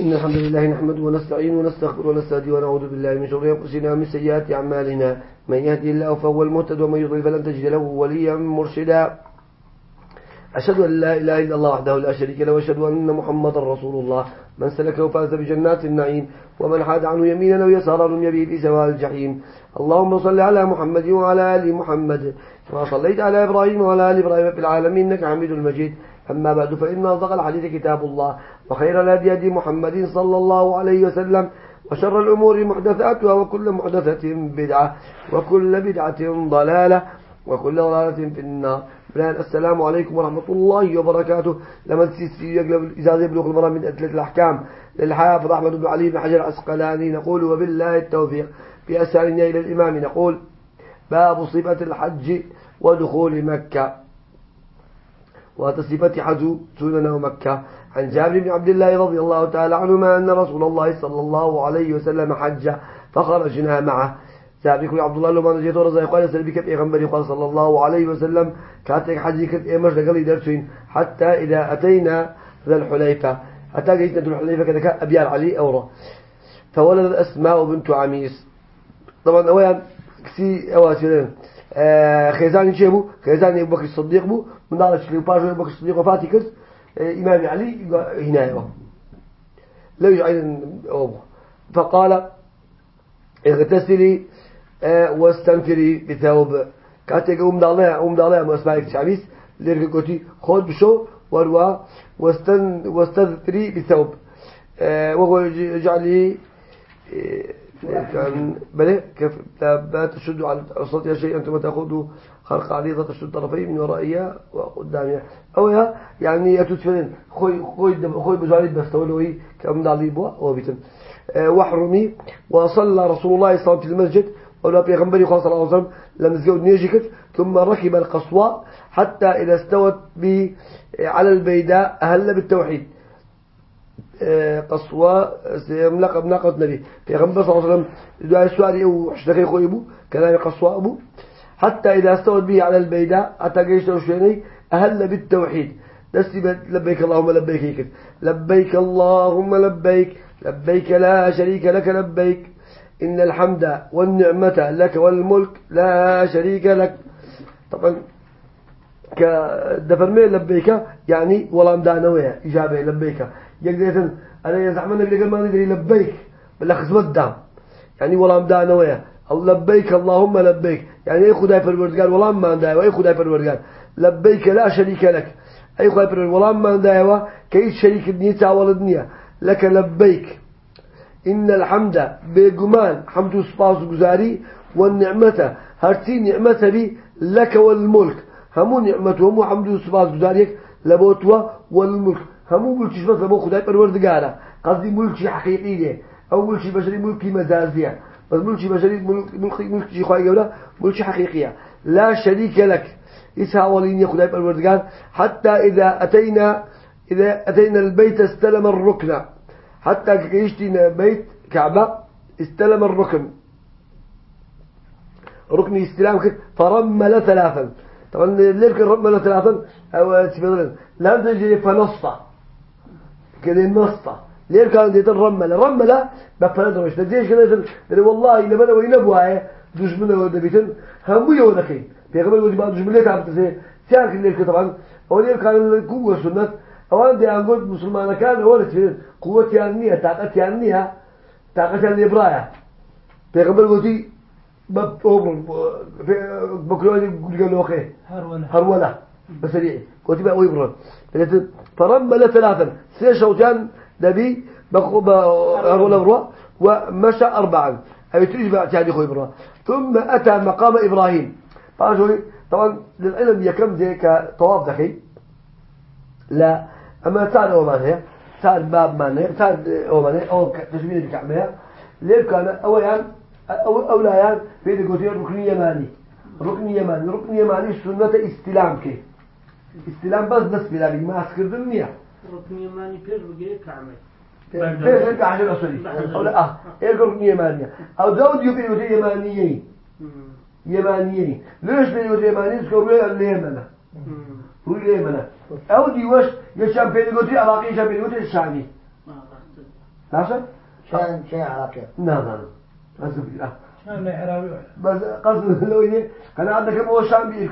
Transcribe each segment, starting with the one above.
إن الحمد لله نحمده ونستعين ونستغفر ونستهدي ونعوذ بالله من شرور أنفسنا ومن سيئات أعمالنا. من يهدي الله فهو المهتد ومن يضلل فلن تجد له وليا مرشدا. أشهد أن لا إله إلا الله وحده لا شريك له وأشهد أن محمدا رسول الله. من سلكه فاز بجنات النعيم ومن حاد عنه يمينا أو يسارا لم يبيه في سواء الجحيم. اللهم صل على محمد وعلى آل محمد كما صليت على إبراهيم وعلى آل إبراهيم في العالمين إنك حميد المجيد أما بعد فإن أصدق الحديث كتاب الله وخير الهدي هدي محمد صلى الله عليه وسلم وشر الأمور محدثاتها وكل محدثة بدعة وكل بدعة ضلالة وكل ضلالة في النار. بلان السلام عليكم ورحمة الله وبركاته. لما تسيسي يقلب إذا يبلغ المرأة من أدلة الأحكام. للحافظ أحمد بن علي بن حجر العسقلاني نقول وبالله التوفيق. في أسألنا إلى الإمام نقول باب صفة الحج ودخول مكة. وتصفة حج سنن مكة. عن جابر بن عبد الله رضي الله تعالى عنهما أن رسول الله صلى الله عليه وسلم حج فخرجنا معه. بن عبد الله لما نجيت ورزا قال سلبي في غنبري قال صلى الله عليه وسلم كاتك حج كت إيمش لقلي درسين. حتى إذا أتينا ذا الحليفة. حتى جيتنا ذا الحليفة كذا أبيار علي أورا. فولد أسماء بنت عميس. طبعا أولا كسي أواسيرين آه شيبو خيزاني أبو بكر الصديق بو؟ من دار الشلي وباجو أبو بكر الصديق وفاتي كرس آه إمام علي هنا يوا لا يجعل فقال اغتسلي آه واستنفري بثوب. كاتك أم دالها أم دالها مسمعك شعبيس. ليرك قوتي خود بشو وروا واستن واستنفري بثوب. وهو جعلي كان بلى كيف؟ لا تشد على أصواتها شيئا ثم تأخذ خرق عريضة تشد طرفيه من ورائها وقدامها. أو يعني يتسفلين خوي خوي خوي بجاري بس تقولوا كم دالي بوا وبيتن وحرمي. وصلى رسول الله صلى الله عليه وسلم في المسجد. ولا بيغمبري صلى الله عليه وسلم لمزجوا نيجكت ثم ركب القصواء حتى إذا استوت على البيداء أهل بالتوحيد. قصوى ملقب ناقة نبي في غنبة صلى الله عليه وسلم دعاء السؤال أو حشتكي خويبو كلام قصوى أبو حتى إذا استوت به على البيداء أتقيش وشيني أهل بالتوحيد دسي لبيك اللهم لبيك هيك لبيك اللهم لبيك لبيك لا شريك لك لبيك إن الحمد والنعمة لك والملك لا شريك لك طبعا كدفرمي لبيك يعني ولا مدانوية إجابة لبيك يقدر أنا يزعم النبي قال ما ندري لبيك. خزمت دام. يعني ولا مدانوية أو لبيك اللهم لبيك. يعني أي خداي فرورد قال ولا ما نداي وأي خداي فرورد قال لبيك لا شريك لك. أي خداي فرورد ولا ما نداي كيس شريك الدنيا والدنيا لك لبيك. إن الحمد بجمال حمد وصفاص جزاري والنعمة. هرتي نعمة بي لك والملك. همو نعمته همو حمد وصفاص جزاريك لبوتوا والملك. همو ملكي بس لبو خداي پروردگاره. قصدي ملكي حقيقية أو ملكي بشري ملكي مزازية بس ملكي بشري ملكي ملكي خواهي قولا ملكي حقيقية لا شريك لك إسها ولين خداي پروردگار. حتى إذا أتينا إذا أتينا البيت استلم الركن حتى كيشتنا بيت كعبة استلم الركن ركن استلام فرمل ثلاثا. طبعا ليرك رمل ثلاثا أو تفضلن لا تجي فنصفة. كده نصفة ليه كان ديت الرمل رمل بفرد مش تجيش كده والله إذا بنا وين أبوها دجمنا وده بيتن هم يو ذكي في قبل ودي بعض دجمنا تعب تسي سيارك اللي طبعا أو ليه كان القوة سنة أوان دي أقول مسلمان كان أول تفيد قوة يعني طاقة يعني طاقة يعني برايا في قبل ودي باب أمر بكرة يقول له أخي هرولة هرولة بسريع قلت بقى ويبرر فرمل ثلاثا. سي شوتان نبي هرولة بروا ومشى أربعا. تريد بقى تعدي خوي بروا ثم أتى مقام إبراهيم. طبعا طبعا للعلم يكم زي كطواف ذكي لا. أما تعال أو مانه تعال باب مانه تعال أو مانه أو تشبيه الكعبة. ليه كان أولا أو أولا في الجوتين ركن يماني ركن يماني ركن يماني سنة استلام كي استلام بس بس بلا ما أسكر دنيا ركن يماني بير بقي كعمة بس لك عشان أصلي أو لا آه إيه ركن يماني أو زود يبي يوتي يمانيين يمانيين ليش بين يوتي يماني سكروي اليمنة روي اليمنة أو دي وش يشام بين يوتي عراقي يشام بين يوتي الشامي باشا شان شيء عراقي نعم نعم أسف بالله ولا بس قصد لو إيه كان عندك أبو شام بيك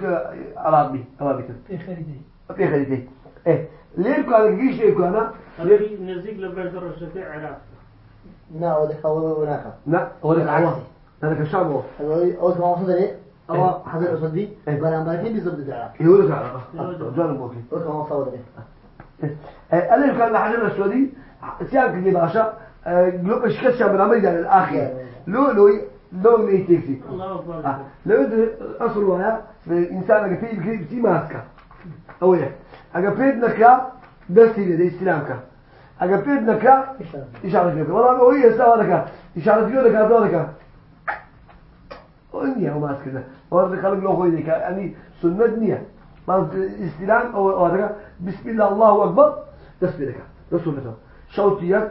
عربي عربي في خريدي في خليتي إيه ليه كان جيش ليه كان؟ نزيق لبلد الرشفاء عراق نا ودك أو هناك. لا بالعكس. عوام أنا كشام هو هذول أو كمان صدري أو حضر أصدي إيه. بنا مركي بالضبط العراق يقول لك عربي جانب موكي أو كمان صدري. أنا كان الحجر الأسودي سيان كذي باشا. لو إيش كشام بالعمل يعني الآخر. لو لو لو الله أكبر. آه. لو أنت أصل ويا الإنسان أجا في بكي بتي ماسكة. أويا أجا بيد نكا دستي ده استلامك أجا بيد نكا إشارة. لك والله هو لك إشارة لك هذا لك وإني هو ماسك ده. ورد خلق له خوي ذيك يعني سنة نية. ما استلام أو هذا بسم الله الله أكبر. دستي لك رسول الله. شوتيك.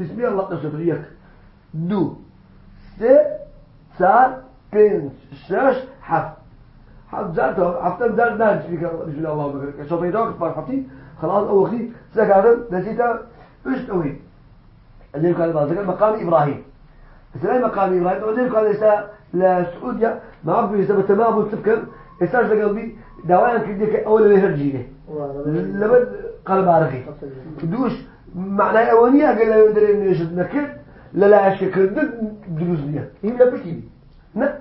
بسم الله الله دستي دو. سه چهار پنج شش تا هفت زار نه بسم الله خلاص أول شيء سكارن نسيته إيش توي اللي كان بعد مقام إبراهيم مثلا مقام إبراهيم وذلك كان لسه لسعوديا ما أعرف إذا تمام تفكر استاج قلبي دوائن كديك أول ما يرجيني لما قلب عرقي دوش معناه أولية قال لا يندري إنه يشد نكد لا لا أشكر دروزنيا هي لا بشي لا.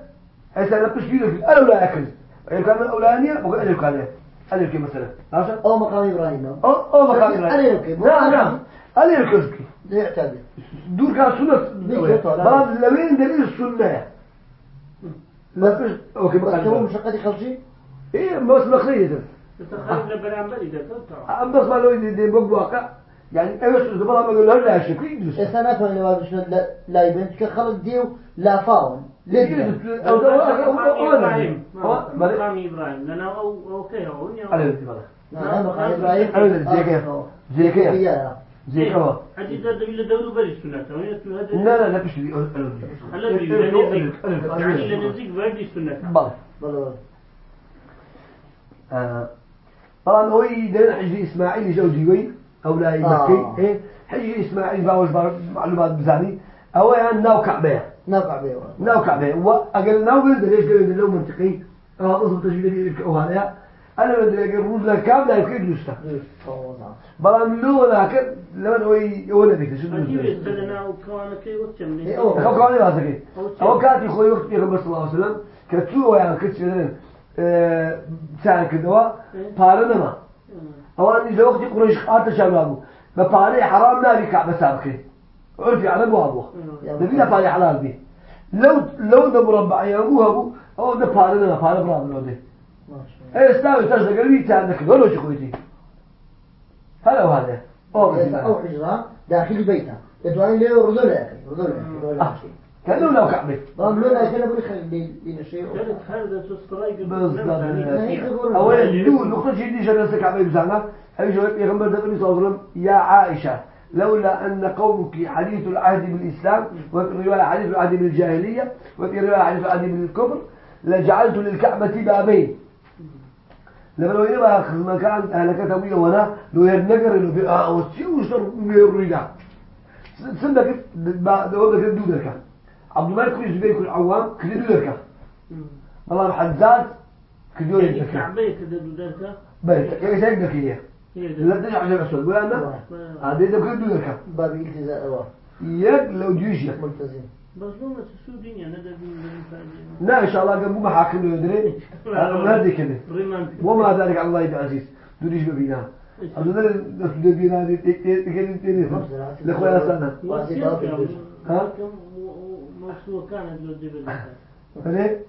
هسه أنا بش بيدك أنا ولا أكل؟ أنا كان الأولانية بقول أنا كان أنا كي مثلا. عشان أو مقام إبراهيم. أو أو مكان أنا يمكن. نعم نعم. أنا كذبك ده يعتبر. دور كان سنة. ديك شو طالع. بلاد لوين دليل السنة. ما فيش أوكي بس هو مقام مشقة خلشي إيه بس مخلية تخيل لبرامبر إذا تطلع أم بس ما لو يدي بواقع يعني إذا بلا ما قال لا شيء كل يدرس السنة كمان اللي ما بشنا لا لا يبنت كخلق ديو لا فاون ليه أو إبراهيم مقام إبراهيم لأنه أو أو كي هو على الانتباه نعم مقام إبراهيم أنا زي كيف زي كيف هي زي كيف حدي ده دليل دولة بري السنة لا لا لا بش لي هلا بيجي يعني لنزيق بري السنة بلى بلى طبعا هو يدين حجي إسماعيل جوزي وي أو لا آه. يمكي إيه حجي إسماعيل باوش معلومات بزاني. أو يعني ناو كعبة. نوقع بيه ناو كعبة. وأقل ناو بلد ليش قال لو منطقي؟ أه أصل تجيب لي أو هذا. أنا بدي أقول روز لا كامل يمكن يستا بلا من لو لكن لما هو يقول لك شو أكيد بدي استلنا وكوانا كي وتشمني إيه، أوه. خو كاني واسكي أو كاتي خوي وقت بيغمبر صلى الله عليه وسلم كتشو يعني كتشو مثلا سان كدوا بارنما. أو أني لو وقت قريش قاتل شبابه بباري حرام ناري كعبة سابقي عرفي على أبو أبوه نبي لا باري حلال به لو لو ده مربع يا أبوه أبو أو ده بارنما بارن برام لو ده إيه استوى تجد قلبي تعندك ولا شو خويتي. هلا وهذا أو حجرة داخل بيتها. يدواني ليه رضونا يا أخي رضونا كأنه لو كعبة رغم لولا كنا بنخلي لنا شيء ثالث هذا سسترايك بالضبط أولا دو نقطة جديدة جلسة كعبة بزعنا أي جواب يغمبر النبي صلى الله عليه وسلم. يا عائشة لولا أن قومك حديث العهد بالإسلام وفي حديث العهد بالجاهلية وفي حديث العهد بالكفر لجعلت للكعبة بابين. لما لو يبقى أخذ مكان أهلك تبويه ولا لو يرنقر لو في آه وشي وشر يريدا سندك بعد أقول لك دودك عبد الملك بن الزبير كل عوام كذا دودك والله حزات كذا يعني يدك كعبية كده دودركا بيت كيف يدك هي. هي لا ده تجي عشان أسود ولا أنا هذا يدك كذا دودك باب التزاء يد لو جيش. ملتزم. يعني ده بين لا إن شاء الله قبل ما حاكم يدري. أنا هدي كذا وما ذلك على الله يبقى عزيز دوريش ببينا؟ عبد الله ببينا دي تكلم تاني لأخويا سنة ها؟ تبقى نبي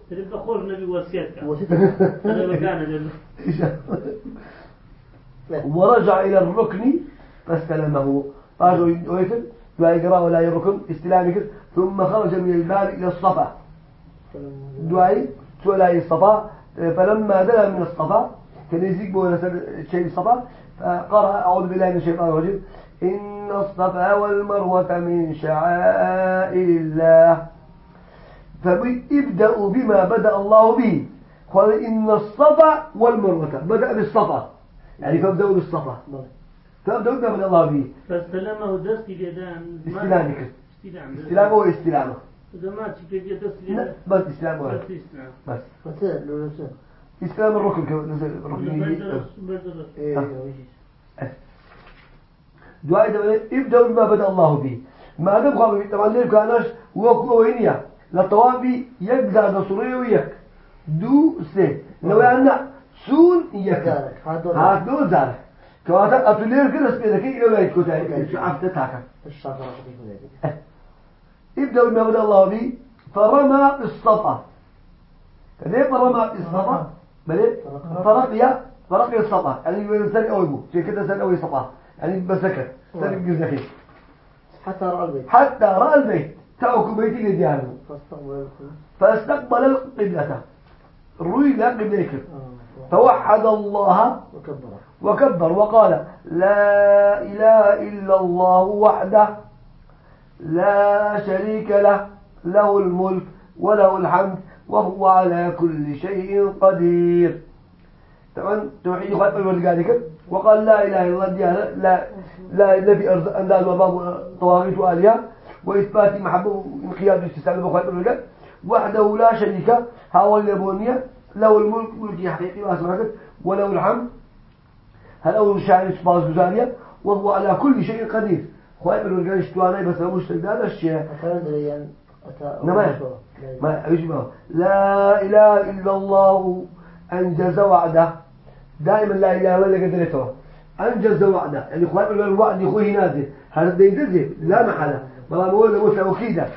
ورجع إلى الركن فاستلمه. قالوا ويتم لا يقرأ ولا يركن استلامك. ثم خرج من الباب إلى الصفا. دعي ولا الصفا فلما دنا من الصفا كان يزيق بولا شيء الصفا فقرأ أعوذ بالله من الشيطان الرجيم. إن الصفا والمروة من شعائر الله. فابدأوا بما بدأ الله به. قال إن الصفا والمروة. بدأ بالصفا. يعني فابدأوا بالصفا. تبدأ من الله به. فاستلمه دستي ليدان استلامك استلام. استلامه هو استلامه؟ إذا ما تشكي دستي لا ليدان بس استلامه. بس استلام. بس. استلام الركن نزل الركن. دعاء ابدأوا بما بدأ الله به ما دام خاطر طبعا ليه كانش وكو وينيا للطوافي يجزع نصريه ويك دو سي لو أن سون يك زارك هادول هادو زار كواتا أتولير كده سبيدا كي إلى لا يكوتا عفت تاكا الشفرة خفيفة ذلك ابدأوا بما بدأ الله به فرمى الصفا كذا فرمى الصفا بلي فرقيا الصفا يعني سري أو يبو شيء كده سري أو يصفا يعني بسكت سري بجزكي حتى رأى البيت. حتى رأى البيت. تأكل بيتي لديانه فاستقبل القبلة. الروي لا قبليك آه. فوحد الله وكبر. وكبر. وقال لا إله إلا الله وحده لا شريك له له الملك وله الحمد وهو على كل شيء قدير. طبعا توحيد خلق الورقانك وقال لا إله إلا الله ديانة لا لا نبي أرض أنداز وباب طواغيت وآلهة وإثبات محبة انقياد واستسلام بخلق الورقان وحده لا شريك هو اليابونية له الملك ملكي حقيقي واسمعك وله الحمد. هل أول شاعر سباز جزارية وهو على كل شيء قدير. خواهي من الورقان اشتواني بس أبوش تقدر الشيء. نعم. ما يشبه لا إله إلا الله. أنجز وعده. دائما لا إله ولا قدرته أنجز وعده. يعني خواهي من الوعد يخوه نازل هذا ده ينجز لا محالة. بلا مقول له توكيدا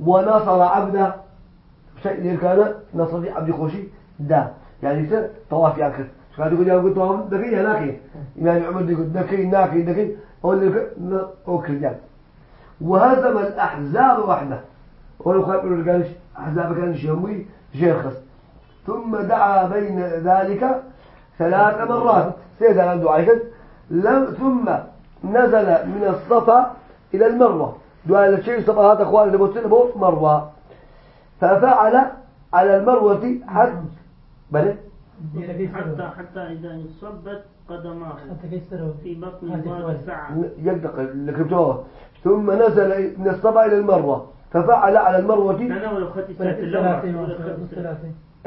ونصر عبده. شيء اللي كان نصر عبد خوشي ده. يعني يصير طواف ياكل. شو قاعد يقول؟ يقول طواف دقي هناك يعني عمر يقول دقي هناك دقي أقول لك أوكل يعني وهزم الأحزاب وحده. هو يقول قال أحزاب كان شيوي شيخص ثم دعا بين ذلك ثلاث مرات. سيد عن دعائك لم ثم نزل من الصفا إلى المروة. دعاء الشيء صفا. هذا أخوان اللي بوصل مروة. ففعل على المروة حتى بلى حتى حتى إذا انصبت قدماه. في بطن هذه الواد كويس. ساعة. يقدق الكريبتوه ثم نزل من الصفا إلى المروة. ففعل على المروة. أنا ولو ساعة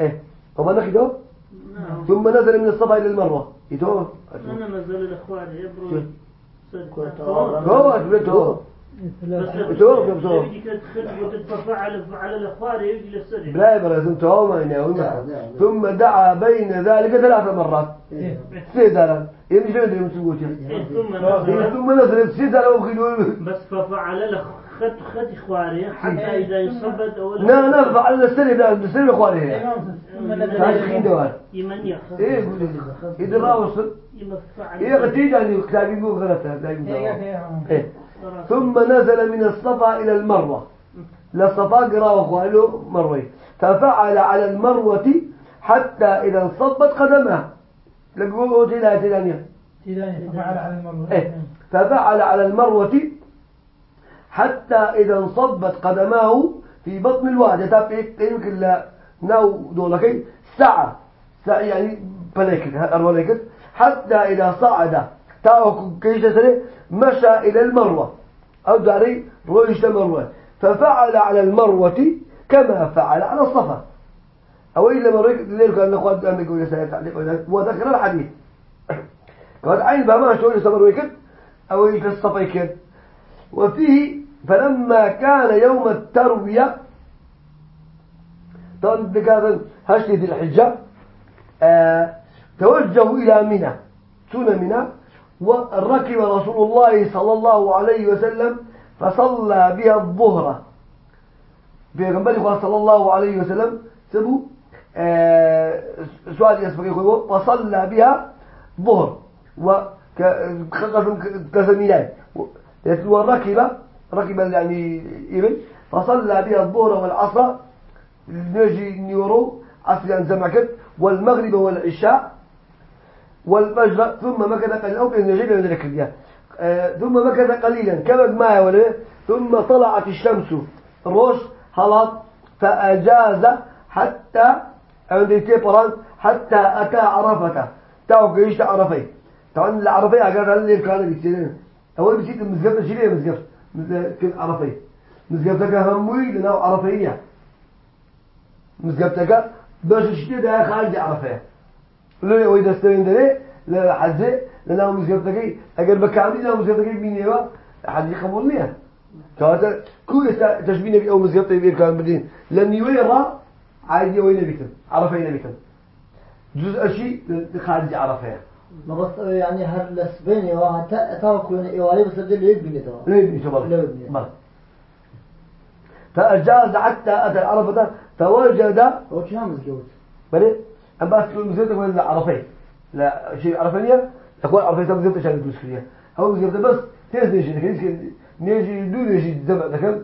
إيه. طبعا نخده نعم. ثم نزل من الصفا إلى المروة. يتوه أنا نزل الأخوان يبرو هو أثبته ثلاثين توقف يا بزور. يجي تدخل وتتفعل على الأخوان يجي بلا يبرز توه ما. يناول ثم دعا بين ذلك ثلاث مرات. إيه. سيدرا يمشي عند المسووتين إيه، ثم نزل. ثم نزلت سيدرا وخلوا بس ففعل له خد خد إخواني حتى إذا انصبت أولا لا. لا فعل السلم لا السلم ثم نزل تاشخين دوار يمن يخص إيه قولي إذا راوصل يمفعل إيه غتيجة يعني كتابين قول غلطة تلاقي إيه، مزاوة. إيه، إيه. ثم نزل من الصفا إلى المروة. للصفا قرأ أخواله مروي ففعل على المروة حتى إذا انصبت قدمها. لقوه تلا تلانيا تيداني ففعل على المروة. إيه. ففعل على المروة حتى إذا انصبت قدماه في بطن الوادي تابعي يمكن لا ناو دولكي ساعة ساعة يعني بلاكت أرولكت حتى إذا صعد. تاوك كيش سنة مشى إلى المروة. أو داري رويش المروة. ففعل على المروة كما فعل على الصفا. أو إلا مريك الليل كان الأخوات أنا يقول يسأل تعليق وذكر الحديث. قال عين بما شو يسمى ويكد أو يتصفى يكد وفيه فلما كان يوم التروية طبعا هشتي ذي الحجة آه توجهوا إلى منى سنة منى وركب رسول الله صلى الله عليه وسلم فصلى بها الظهر. في غنبري صلى الله عليه وسلم سبوا آه سؤال يسبق يقول وصلى بها ظهر وكزميلان وركب ركب يعني إبن فصلى بها الظهر والعصر نجي نيورو عصر زمكت والمغرب والعشاء والفجر ثم مكث قليلا أو كان يجب أن يذكر ثم مكث قليلا كما ما ولا ثم طلعت الشمس روش هلط فأجاز حتى عند تيبران حتى أتى عرفة. تاو قيشت عرفي طبعا العربية قال هل كان بيتين أول بيجي المزقف شيء مزقف. مزقف عربية مزقفتك هموي لنا عربية مزقفتك باش شتي ده خارج عرفية لو يوي دستين ده لا حزة لنا مزقفتك أجر بكامل لا مزقفتك مين يوا حد يقبل ليه كهذا كل تشبيه نبي أو مزقفتك بير كان بدين. لأن يوي عادي وين نبيتم عرفية نبيتم جزء شيء خارج عرفية ما بس يعني هل لسبيني وحتى تاكل إيوالي بس بدل يبني توا لا يبني شباب لا يبني. بس فأجاز حتى أتى هو شو عم يتجوز بلي أم بس كل مزيدة ولا عرفين لا شيء عرفية أقول عرفية مزيدة عشان يدوس فيها أو مزيدة بس تيز نيجي نيجي نيجي دو نيجي زمع ذكر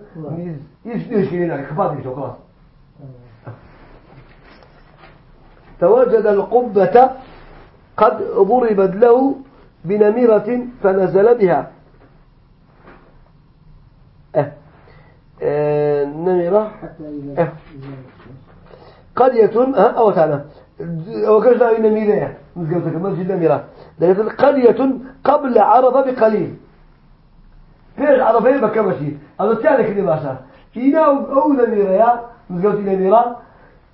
يش نيجي هنا خباط يشوف خلاص فوجد القبة قد ضربت له بنميرة فنزل بها. أه. أه. نميرة. إذا أه. قرية ها أو تعالى. وكذا نميرة. مزقتك مسجد نميرة. لكن قرية قبل عرفة بقليل. فيش عرفة؟ بكمشي هذا تعني كده باشا. إنا أو نميرة مزقتي نميرة.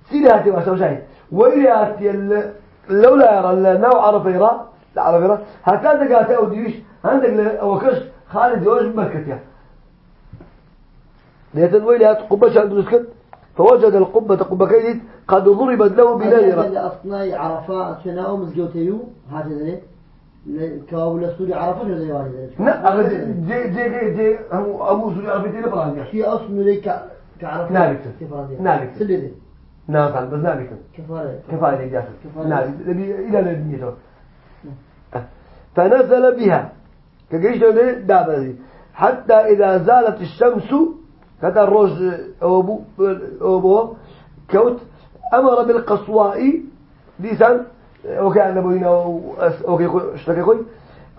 سيراتي باشا وشاهد وإلى لولا يرى نوع عرفة يرى لا عرفة يرى. هكذا قالت أو ديش عندك وكش خالد يوش بمكتيا لأن ويلي قبة شان درسكت فوجد القبة قبة كيدت قد ضربت له بنيرة أصناي عرفاء شناو مزجوتيو هذا ذلك كاول سوري عرفة شو زي واحد لا جي جي جي جي أبو سوري عرفتي لبرانيا في أصل ليك كعرفة نالك. نالك. سلدي نعم فعلا بس نابكم كفارة كفاية. نعم إلى نبيته فنزل بها. كجيش له دابة حتى إذا زالت الشمس كذا الروج أبو أبو كوت. أمر بالقصواء. لسان. وكان بينا أوكي اشتكي خوي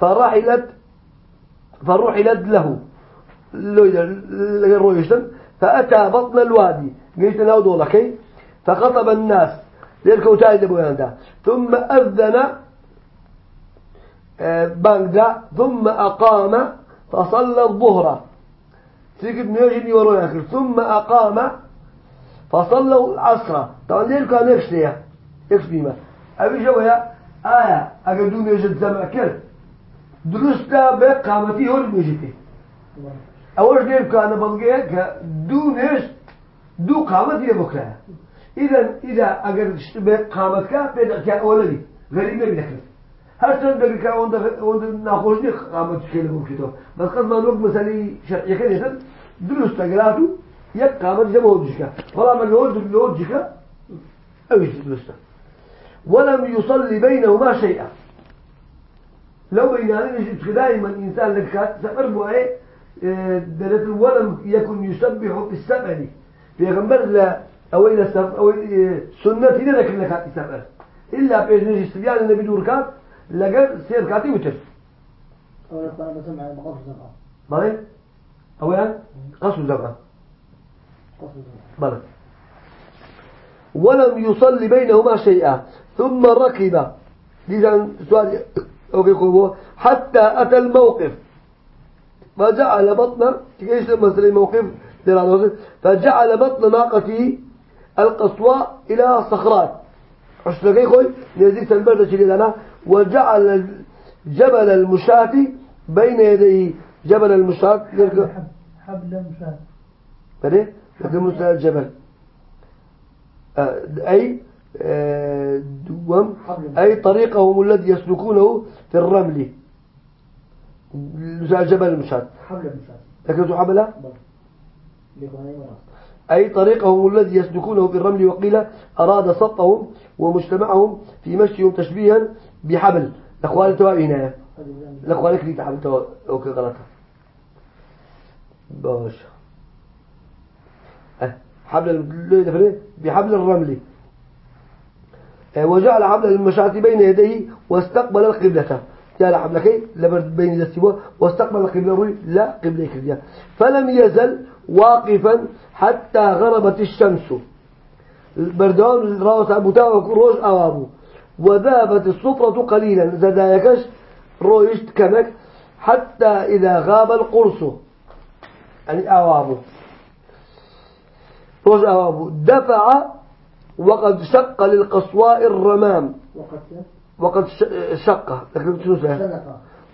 فرحلت فرحلت له. لو يشتم. فأتى بطن الوادي. قلت له دولكي فخطب الناس ليركو تايد بوياندا ثم أذن آه، باندا ثم أقام فصلى الظهر. تيجي نيجي وراء ثم أقام فصلوا العصر. طبعا ليه كان يكشتيا يكشتيما أبي شوية آية. أقدون يجد زمع كر درستا بقامتي هو المجتي أول غير كان بلقيك دونش دو قامت يبكرا إذا إذا أجر اشتبه قامتك بيد كان أولدي غريب نبي نكمل هر چند دقیقه أون دفعه أون ناخوش نیست قامت شکل ممکن تو بس قد ما نوک مسئله شرعی کنی تن درست اگراتو یک قامت جمع وجهك. ولا ما يود وجهك أوش درسته ولم يصلي بينهما شيئا. لو بينهما يجب دائما إنسان لك سفر بوعي دلت ولم يكن يسبح في السبع في غمبر لا أو إلى سف أو سنة لك لك سفر إلا بيجنج السبيان النبي دوركات لقى سير كاتي وتر أو يقطع بسمع مقص زرقاء بلى أولا قصر زرقاء قص زرقاء بلى ولم يصلي بينهما شيئا ثم ركب. لذا سؤال حتى أتى الموقف. فجعل بطن إيش مثل الموقف؟ فجعل بطن ناقته القصواء إلى صخرات. عشتكي خوي نزيك تنبرد شلي لنا وجعل جبل المشاة بين يديه. جبل المشاة. حبل حبل مشاة فليه؟ لكن مشاة الجبل آه، أي آه، دوم. أي طريقهم الذي يسلكونه في الرمل. جبل المشاة. حبل مشاة لكن حبلة؟ أي طريقهم الذي يسلكونه في الرمل وقيل أراد سطهم ومجتمعهم في مشيهم تشبيها بحبل. الأخوان توابي هنا. الأخوان كلي تحبل تو أوكي غلطة باش. أه. حبل بحبل الرمل. أه، وجعل حبل المشاة بين يديه واستقبل القبلة. جعل حبلك لبرد بين السوا واستقبل القبلة لا قبلة كذا. فلم يزل واقفا حتى غربت الشمس. بردان رأس أبو تاوك روج أوابو. وذابت الصفرة قليلا. زدايكش رويشت كمك حتى إذا غاب القرص. يعني أوابه روز أوابه دفع وقد شق للقصواء الرمام. وقد شق.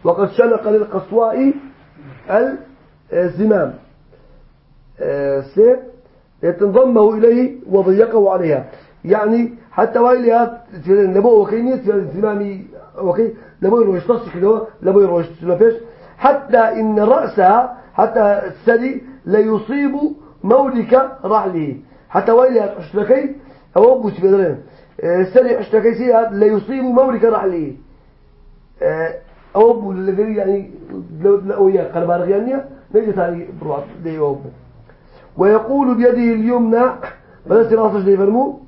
وقد شنق. للقصواء الزمام آه، سيف يتنضمه إليه وضيقه عليها. يعني حتى ويلها لبو وكينية في الزمام وكي لبو يروش تصي كده لبو يروش سلفش حتى إن رأسها حتى السدي ليصيب مولك رحله. حتى ويلها اشتكي أو أبو سبيدرين السدي اشتكي سيها ليصيب مولك رحله. أو أبو الذي يعني لو لو يا قربار غيانية نجد هاي بروح أبو. ويقول بيده اليمنى بس راسه زي فرمو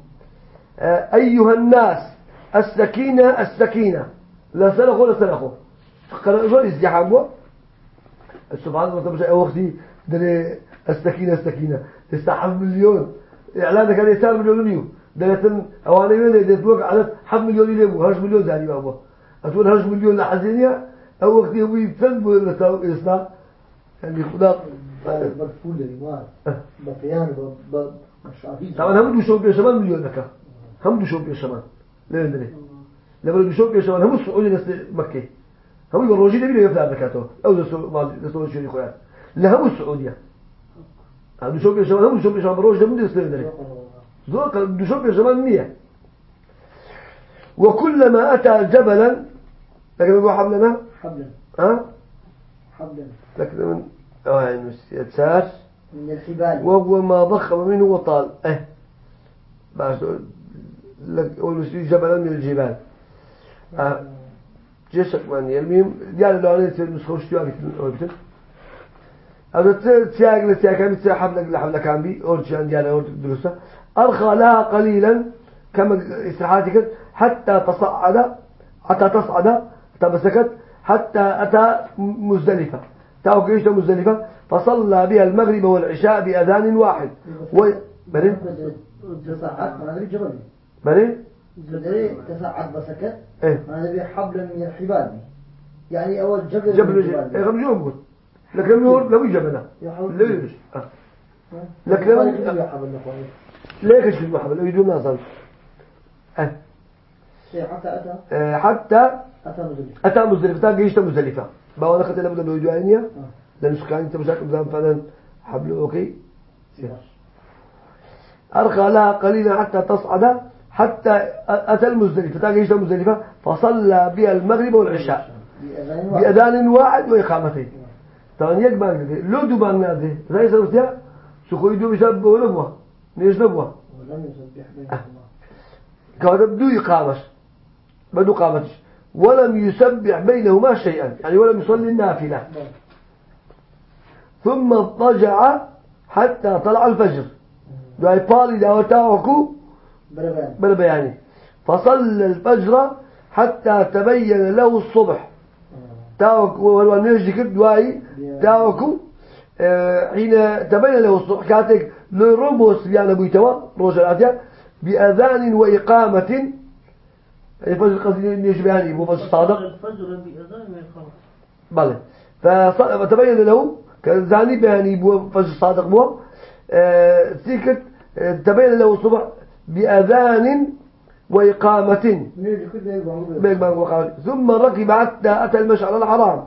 أيها الناس السكينة السكينة. لا سلخوا لا سلخوا. قال شو ازدحامه سبحان الله طب وقتي دري السكينة السكينة. استحب مليون. إعلان كان يسال مليون نيو دلتن أواني إذا توقع على حب مليون يلمو هرش مليون زاني بابا أتقول هرش مليون لحزينية؟ أو وقت يبوي تنبو لسا إسنا يعني خدا طبعا هم دو شوق بيشمان مليون لك هم دو شوق بيشمان لا ندري لما دو شوق بيشمان هم السعودية ناس مكة. هم يبروجي ده بيلو يفتح بكاته أو ده سو ما يخويا لا هم السعودية دو شوق بيشمان هم دو شوق بيشمان ده من ده ندري ذوق دو شوق بيشمان مية. وكلما أتى جبلا لكن هو حبلنا؟ حبلا ها؟ حبلا لكن يعني يتسار. من الحبال. وهو ما ضخم منه وطال. أه. بعد ونسي جبلا من الجبال. آه. جيشك من يلميم يعني لو أنا نسخة وشتوا أبيتن هذا تسياق لسياق كان تسياق حبلك لحبلك كان بي أورج عندي أنا أورج دروسة أرخى لها قليلا كما استراحاتك حتى تصعد. حتى تصعد. حتى مسكت حتى أتى مزدلفة. تاو كيشة مزدلفة فصلى بها المغرب والعشاء بأذان واحد. و... بني؟ تصعد ما ندري جبل بني؟ ندري تصعد بسكت. إيه. ما ندري حبلا من الحبال. يعني أول جبل جبل الجبال. إيه غم جوم قلت لكن لم يقول لو جبنا آه. لكن لما يا حبل يدوم ناصر آه إيه، حتى أتى. حتى أتى مزلف أتى مزدلفة تا جيشت مزدلفة. بقى أنا خدت لابد لو يدوانيا آه. لأن سكان أنت مشاكل بزام فعلا حبل أوكي؟ أرخى لها قليلا حتى تصعد حتى أتى المزدلفة تا جيشت مزدلفة فصلى بها المغرب والعشاء. بأذان واحد. وإقامتين طبعا يك بانك لو دو بانك ده زي سوتيا سخوي دو بشاب ولا بوا ليش نبوا ولم يسبح بينهما. كان بدو إقامش بدو قامتش. ولم يسبح بينهما شيئا يعني ولم يصلي النافلة. ثم اضطجع حتى طلع الفجر. دعي بالي دعوتاوكو بربان بل بياني فصلى الفجر حتى تبين له الصبح. تاوك والنيجي كد دواي. تاوكو آه، حين تبين له الصبح. كاتك لرموس يعني بيتوا روج الأتيا بأذان وإقامة يعني فجر قصدي بياني مو فجر صادق الفجر بأذان وإقامة بله. فتبين له كان زاني بياني بو فجر صادق بو آه، سيكت آه، تبين له الصبح بأذان وإقامة. ثم ركب حتى أتى المشعر الحرام.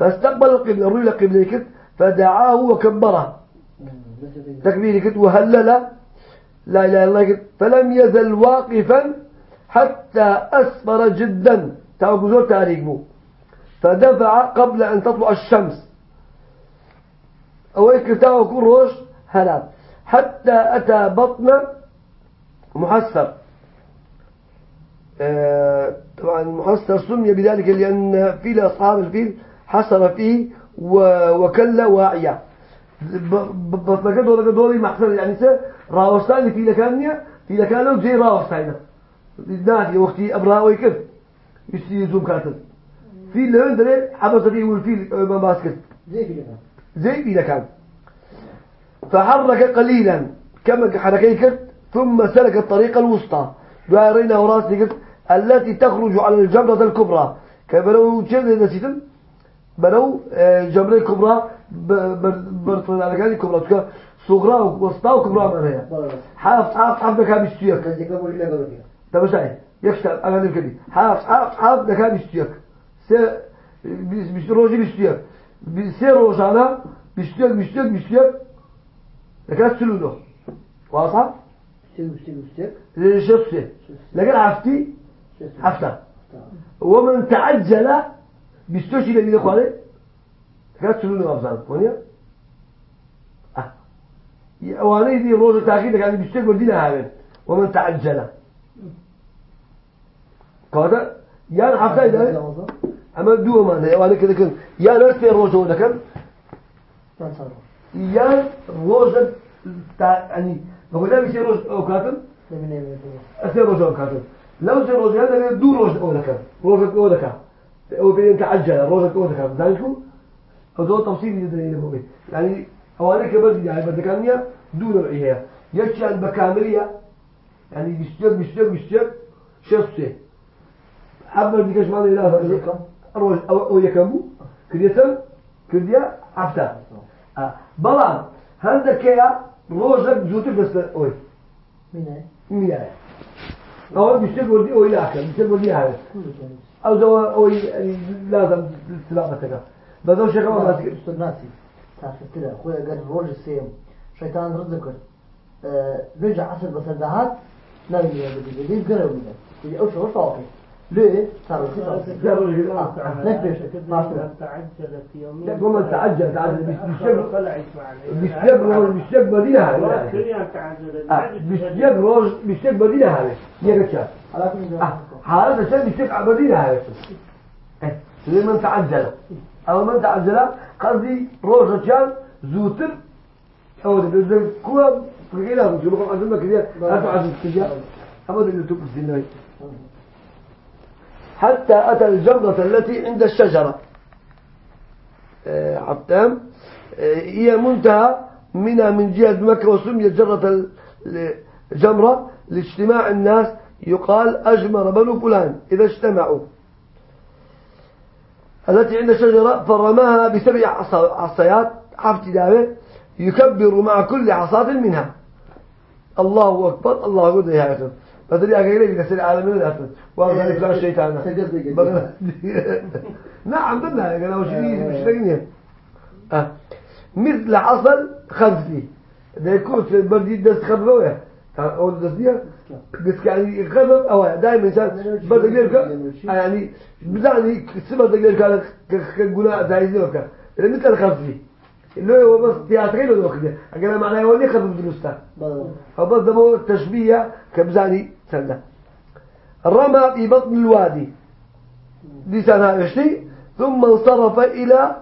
فاستقبل القبلة روي قبلة فدعاه وكبره. تكبير كت وهلل لا إله إلا الله فلم يزل واقفا حتى أسفر جدا. تاوكزور تاريخه فدفع قبل أن تطلع الشمس. أويك تاوكو روش هلال. حتى أتى بطن محسر. آه، طبعا محسر سمي بذلك لأن فيل أصحاب الفيل حسر فيه وكل واعية. بس لقد دوري محسر يعني سه راوستان في لكانيا في لكانه زي راوستان نادي وقتي أبراوي يصير زوم كاتل في لون دري حبس فيه والفيل ما باسكت زي في لكان فحرك قليلا كما حركيك ثم سلك الطريق الوسطى دائرين وراسك التي تخرج على الجبرة الكبرى كبرو جد نسيتم آه، جمرة كبرى برطل على كذي كبرى تك صغرى ووسطى وكبرى ما هي حاف حاف حاف دكان بيشتيك بس يكبر ولا قبل كده ده مش عارف يكشف أغاني كذي حاف حاف حاف دكان بيشتيك. س بيش روجي بيشتيك. سير روجانا بيشتيك بيشتيك بيشتيك. دكان سلوله واضح؟ اشتك اشتك شو سي لكن عفتي عفتا ومن تعجل بيستوشي لبي دخو عليه كانت سلوله أفضل ونيا؟ أه. واني دي روجة تأكيد يعني بيشتيك بردينا هذا ومن تعجل. كذا يعني عفتا إذا أما دو ما وأنا كذا كن يا نرسي روجة ولا كم؟ تصرف يا روجة تع يعني بقول لك بيصير روج أو كاتم أصير روج أو كاتم لو صير روج هذا دو روج أو لك؟ روج أو لك. أو بين تعجل. روج أو لك. ذلك هو؟ ده تفصيل يدري يعني أوانك بدي يعني بدك أنيا دو نوعية عن بكاملية. يعني بيشتغل بيشتغل بيشتغل شخصي حبل بيكش مالي لا روج أو أو يكمو كريتم كرديا عفتا. آه. بلان هندك يا روجك زوتك بس أوي. مين؟ مياه أو بيشتغل دي أوي لا أكل. بيشتغل دي هذا. أو زو أوي يعني لازم سلامتك. بدو شيء كمان بس أستاذ ناسي. تعرف كده أخويا قال روج السيم. شيطان رزقك رجع عصر بسردهات لا بقرا ولا بدي أوش أوش أوكي ليه؟ صار لا لا فيش تعجل في يومين لا والله تعجل تعجل بيشتغل طلعت معنا بيشتغل روج بيشتغل مدينة هذا كل تعجل آه، بيشتغل روج بيشتغل مدينة هذا يا كل آه، هذا الشيء بيشتغل مدينة هذا إيه، لمن تعجل أو من تعجل قصدي روج كان زوتر أو ده كوا كذا أبدا حتى أتى الجمرة التي عند الشجرة. آه، عبتام آه، هي منتهى منها من جهة مكة وسميت جرة ال- ل- جمرة لاجتماع الناس. يقال أجمر بنو فلان إذا اجتمعوا. التي عند الشجرة فرماها بسبع عصيات. حفت دابه يكبر مع كل عصاة منها. الله أكبر الله أكبر يا حسن بدري أقول لك يصير عالمين لا وأنا فلان الشيطان سجد بيجي. بغل- نعم بالله أنا وش مش آه. مثل حصل خنزلي ده يكون في البرد دست خبوه أو دستيه بس يعني خبب أو دائما إنسان بدك يركع يعني بزعني سبب بدك يركع كجناء زايزين وكا مثل الخنزلي اللي هو بس تياترين ولا كده. أقول معناه يولي خبب دروسته. أو بس ده تشبيه كبزاني سنة. رمى في بطن الوادي. لسان هذا الشيء ثم انصرف إلى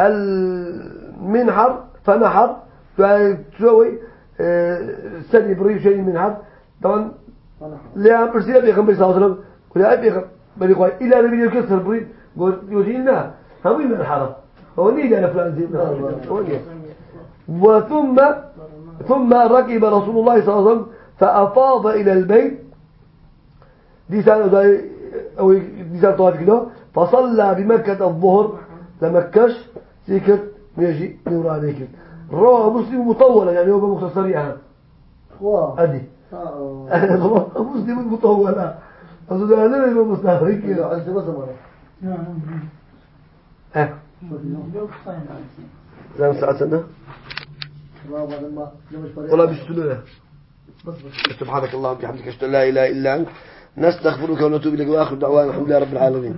المنحر فنحر. تسوي سني بريف شيء منحر. طبعا لا صلى الله عليه وسلم ولا أبي خم بل يقول إلى نبي يكسر بريف قول يوجينا هم من الحرم نيجي أنا فلان زي هو نيجي. وثم ثم ركب رسول الله صلى الله عليه وسلم فأفاض إلى البيت. دي سنة أو دي سنة طوال كده فصلى بمكة الظهر. لمكش سيكت ماشي نور عليك. روى مسلم مطولا يعني هو مختصر يعني واه أدي. روى مسلم مطولا. أصل أنا اللي مستهرك كده عز بس مرة. لمش فريق والله بيشتلوها بس بس سبحانك اللهم وبحمدك أشهد أن لا إله إلا أنت نستغفرك ونتوب إليك وآخر دعوانا الحمد لله رب العالمين.